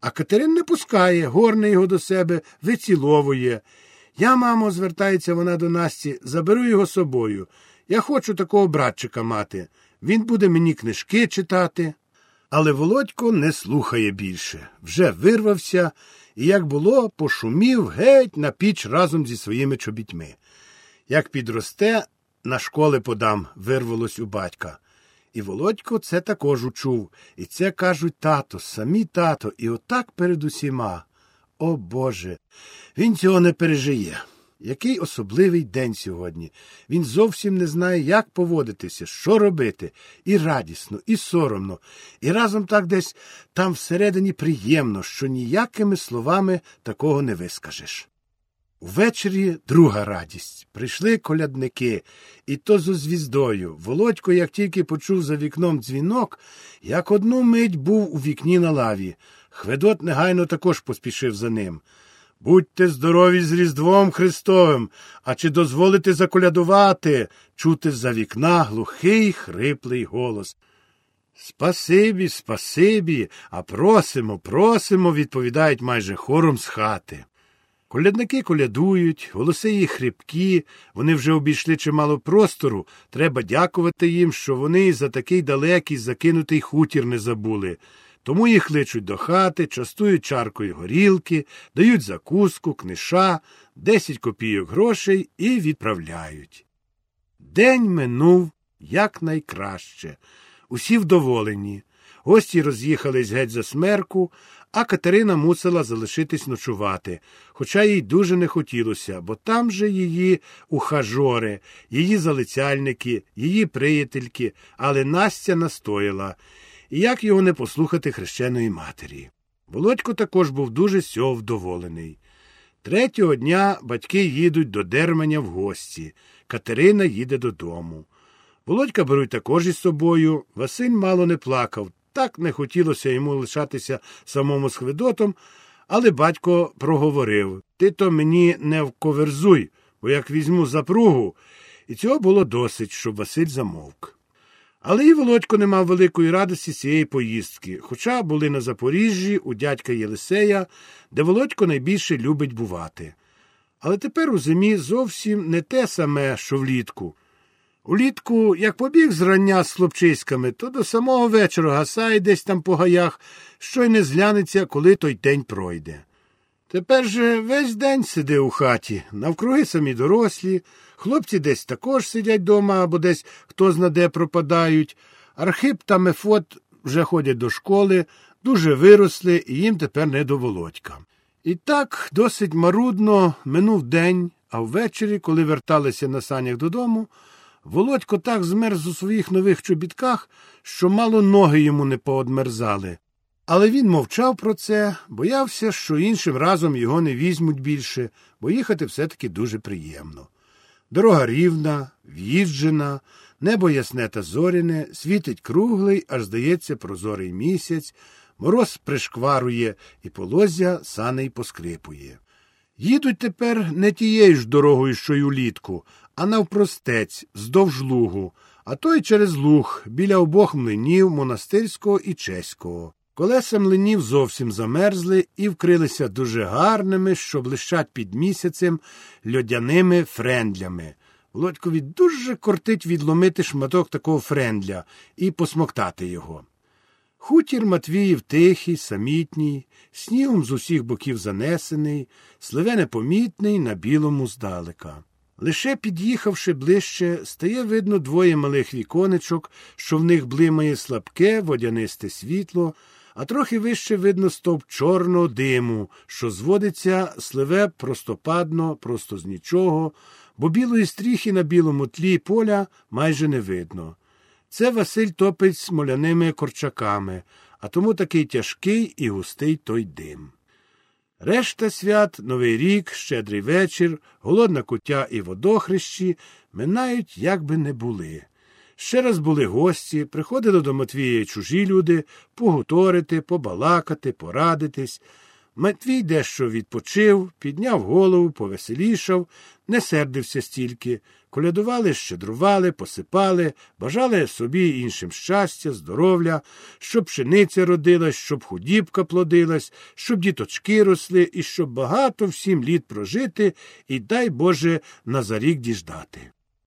А Катерин не пускає, горне його до себе, виціловує. Я, мамо, звертається вона до Насті, заберу його собою. Я хочу такого братчика мати. Він буде мені книжки читати. Але Володько не слухає більше. Вже вирвався і, як було, пошумів геть на піч разом зі своїми чобітьми. Як підросте, на школи подам, вирвалось у батька. І Володько це також учув, і це кажуть тато, самі тато, і отак перед усіма. О Боже, він цього не пережиє. Який особливий день сьогодні. Він зовсім не знає, як поводитися, що робити, і радісно, і соромно, і разом так десь там всередині приємно, що ніякими словами такого не вискажеш. Увечері друга радість. Прийшли колядники, і то зо звіздою. Володько, як тільки почув за вікном дзвінок, як одну мить був у вікні на лаві. Хведот негайно також поспішив за ним. Будьте здорові з Різдвом Христовим, а чи дозволите заколядувати? чути з-за вікна глухий, хриплий голос. Спасибі, спасибі, а просимо, просимо, відповідають майже хором з хати. Колядники колядують, голоси їх хрипкі, вони вже обійшли чимало простору. Треба дякувати їм, що вони за такий далекий закинутий хутір не забули. Тому їх кличуть до хати, частують чаркою горілки, дають закуску, книша, десять копійок грошей і відправляють. День минув якнайкраще. Усі вдоволені. Гості роз'їхались геть за смерку, а Катерина мусила залишитись ночувати, хоча їй дуже не хотілося, бо там же її ухажори, її залицяльники, її приятельки, але Настя настояла. І як його не послухати хрещеної матері. Володько також був дуже сьо вдоволений. Третього дня батьки їдуть до Дерманя в гості. Катерина їде додому. Володька беруть також із собою. Василь мало не плакав. Так не хотілося йому лишатися самому з Хведотом, але батько проговорив Ти то мені не вковерзуй, бо як візьму запругу. І цього було досить, щоб Василь замовк. Але і Володько не мав великої радості цієї поїздки, хоча були на Запоріжжі у дядька Єлисея, де Володько найбільше любить бувати. Але тепер у зимі зовсім не те саме, що влітку. Улітку, як побіг зрання з хлопчиськами, то до самого вечора гасає десь там по гаях, що й не зглянеться, коли той день пройде. Тепер же весь день сиди у хаті, навкруги самі дорослі, хлопці десь також сидять дома або десь хто знаде пропадають. Архип та Мефот вже ходять до школи, дуже виросли, і їм тепер не до володька. І так досить марудно минув день, а ввечері, коли верталися на санях додому, Володько так змерз у своїх нових чобітках, що мало ноги йому не поодмерзали. Але він мовчав про це, боявся, що іншим разом його не візьмуть більше, бо їхати все-таки дуже приємно. Дорога рівна, в'їжджена, небо ясне та зоряне, світить круглий, аж здається, прозорий місяць, мороз пришкварує і полозя саней поскрипує. Їдуть тепер не тією ж дорогою, що й улітку, а навпростець, здовж лугу, а то й через луг, біля обох млинів монастирського і чеського. Колеса млинів зовсім замерзли і вкрилися дуже гарними, що блищать під місяцем льодяними френдлями. Володькові дуже кортить відломити шматок такого френдля і посмоктати його. Хутір Матвіїв тихий, самітній, снігом з усіх боків занесений, сливе непомітний на білому здалека. Лише під'їхавши ближче, стає видно двоє малих віконечок, що в них блимає слабке водянисте світло, а трохи вище видно стовп чорного диму, що зводиться сливе простопадно, просто з нічого, бо білої стріхи на білому тлі поля майже не видно. Це Василь топить смоляними корчаками, а тому такий тяжкий і густий той дим. Решта свят, Новий рік, щедрий вечір, голодна куття і водохрещі минають, як би не були. Ще раз були гості, приходили до Матвія чужі люди погуторити, побалакати, порадитись. Матвій дещо відпочив, підняв голову, повеселішав, не сердився стільки. Колядували, щедрували, посипали, бажали собі іншим щастя, здоров'я, щоб пшениця родилась, щоб худібка плодилась, щоб діточки росли і щоб багато всім літ прожити і дай Боже на зарік діждати.